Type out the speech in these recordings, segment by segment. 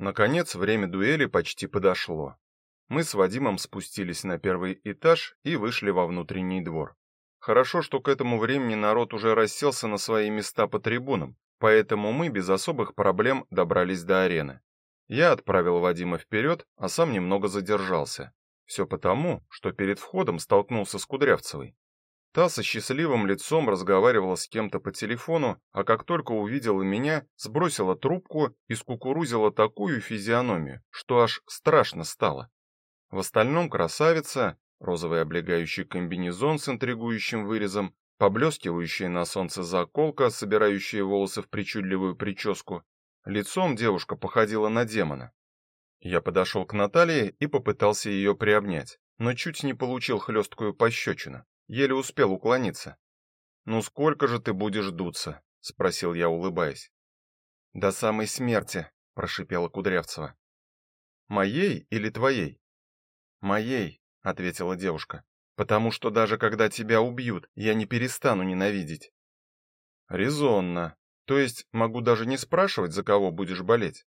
Наконец, время дуэли почти подошло. Мы с Вадимом спустились на первый этаж и вышли во внутренний двор. Хорошо, что к этому времени народ уже расселся на свои места по трибунам, поэтому мы без особых проблем добрались до арены. Я отправил Вадима вперед, а сам немного задержался. Все потому, что перед входом столкнулся с Кудрявцевой. Та со счастливым лицом разговаривала с кем-то по телефону, а как только увидела меня, сбросила трубку и скукурузила такую физиономию, что аж страшно стало. В остальном красавица, розовый облегающий комбинезон с интригующим вырезом, поблескивающая на солнце заколка, собирающая волосы в причудливую прическу. Лицом девушка походила на демона. Я подошел к Наталье и попытался ее приобнять, но чуть не получил хлесткую пощечину еле успел уклониться. "Ну сколько же ты будешь дуться?" спросил я, улыбаясь. "До самой смерти", прошипела Кудрявцева. "Моей или твоей?" "Моей", ответила девушка. "Потому что даже когда тебя убьют, я не перестану ненавидеть". Резонно. То есть могу даже не спрашивать, за кого будешь болеть.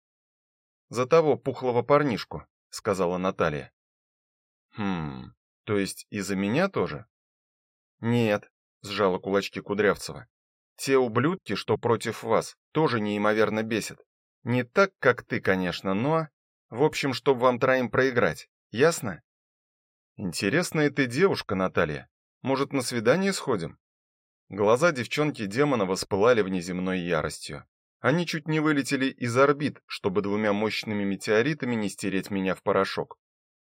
За того пухлого парнишку, сказала Наталья. Хм. То есть и за меня тоже? Нет, сжала кулачки Кудрявцева. Те ублюдки, что против вас, тоже неимоверно бесят. Не так, как ты, конечно, но в общем, чтобы вам троим проиграть. Ясно? Интересная ты девушка, Наталья. Может, на свидание сходим? Глаза девчонки-демона воспылали внеземной яростью. Они чуть не вылетели из орбит, чтобы двумя мощными метеоритами не стереть меня в порошок.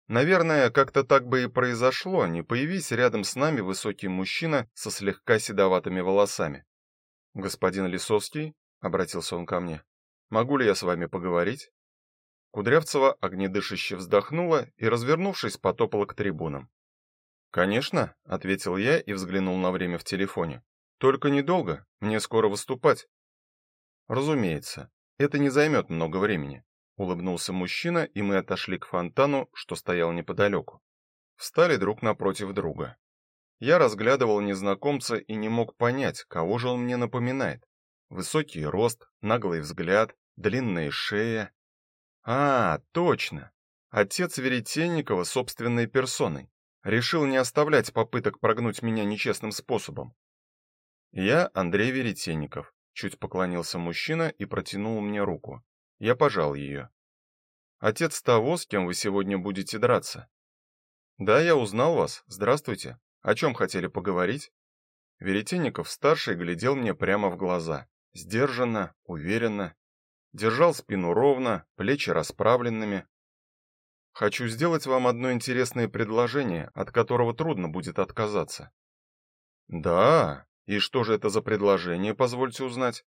Наверное, как-то так бы и произошло, не появись рядом с нами высокий мужчина со слегка седоватыми волосами. Господин Лисовский, обратился он ко мне. Могу ли я с вами поговорить? Кудрявцева огнедышаще вздохнула и, развернувшись, потопала к трибунам. "Конечно", ответил я и взглянул на время в телефоне. "Только недолго, мне скоро выступать". "Разумеется, это не займет много времени улыбнулся мужчина, и мы отошли к фонтану, что стоял неподалеку. Встали друг напротив друга. Я разглядывал незнакомца и не мог понять, кого же он мне напоминает. Высокий рост, наглый взгляд, длинная шея. А, точно. Отец Веретенникова собственной персоной. Решил не оставлять попыток прогнуть меня нечестным способом. Я Андрей Веретенников, чуть поклонился мужчина и протянул мне руку. Я пожал ее. Отец того, с кем вы сегодня будете драться. Да, я узнал вас. Здравствуйте. О чем хотели поговорить? Веретенников старший глядел мне прямо в глаза, сдержанно, уверенно, держал спину ровно, плечи расправленными. Хочу сделать вам одно интересное предложение, от которого трудно будет отказаться. Да, и что же это за предложение, позвольте узнать?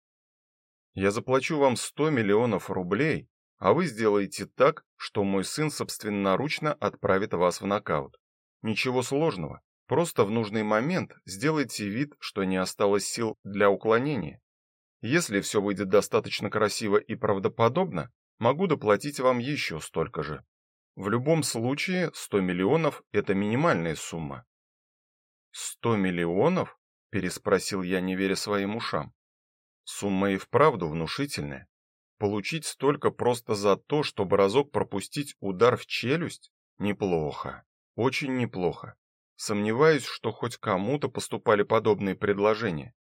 Я заплачу вам 100 миллионов рублей, а вы сделаете так, что мой сын собственноручно отправит вас в нокаут. Ничего сложного. Просто в нужный момент сделайте вид, что не осталось сил для уклонения. Если все выйдет достаточно красиво и правдоподобно, могу доплатить вам еще столько же. В любом случае, 100 миллионов это минимальная сумма. 100 миллионов? переспросил я, не веря своим ушам. Сумма и вправду внушительная. Получить столько просто за то, чтобы разок пропустить удар в челюсть, неплохо. Очень неплохо. Сомневаюсь, что хоть кому-то поступали подобные предложения.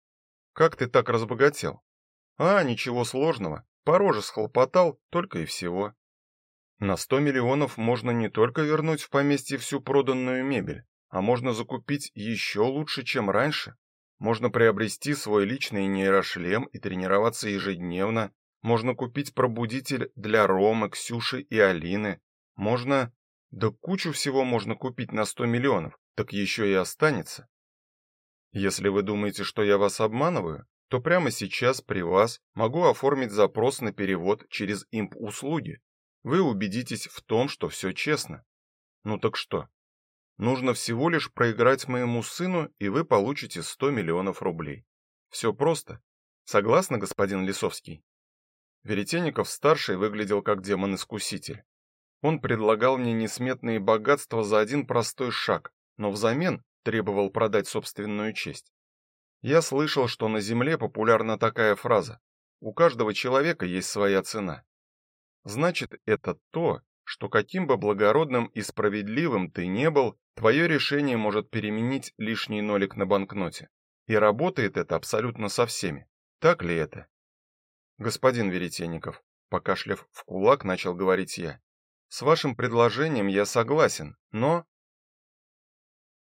Как ты так разбогател? А, ничего сложного. По роже схлопотал, только и всего. На 100 миллионов можно не только вернуть в поместье всю проданную мебель, а можно закупить еще лучше, чем раньше. Можно приобрести свой личный нейрошлем и тренироваться ежедневно. Можно купить пробудитель для Ромы, Ксюши и Алины. Можно... Да кучу всего можно купить на 100 миллионов, так еще и останется. Если вы думаете, что я вас обманываю, то прямо сейчас при вас могу оформить запрос на перевод через имп-услуги. Вы убедитесь в том, что все честно. Ну так что, Нужно всего лишь проиграть моему сыну, и вы получите 100 миллионов рублей. Все просто. Согласны, господин Лисовский? Веретенников старший выглядел как демон-искуситель. Он предлагал мне несметные богатства за один простой шаг, но взамен требовал продать собственную честь. Я слышал, что на земле популярна такая фраза: у каждого человека есть своя цена. значит, это то, что каким бы благородным и справедливым ты не был, твое решение может переменить лишний нолик на банкноте. И работает это абсолютно со всеми. Так ли это? Господин Веретенников, покашляв в кулак, начал говорить я. С вашим предложением я согласен, но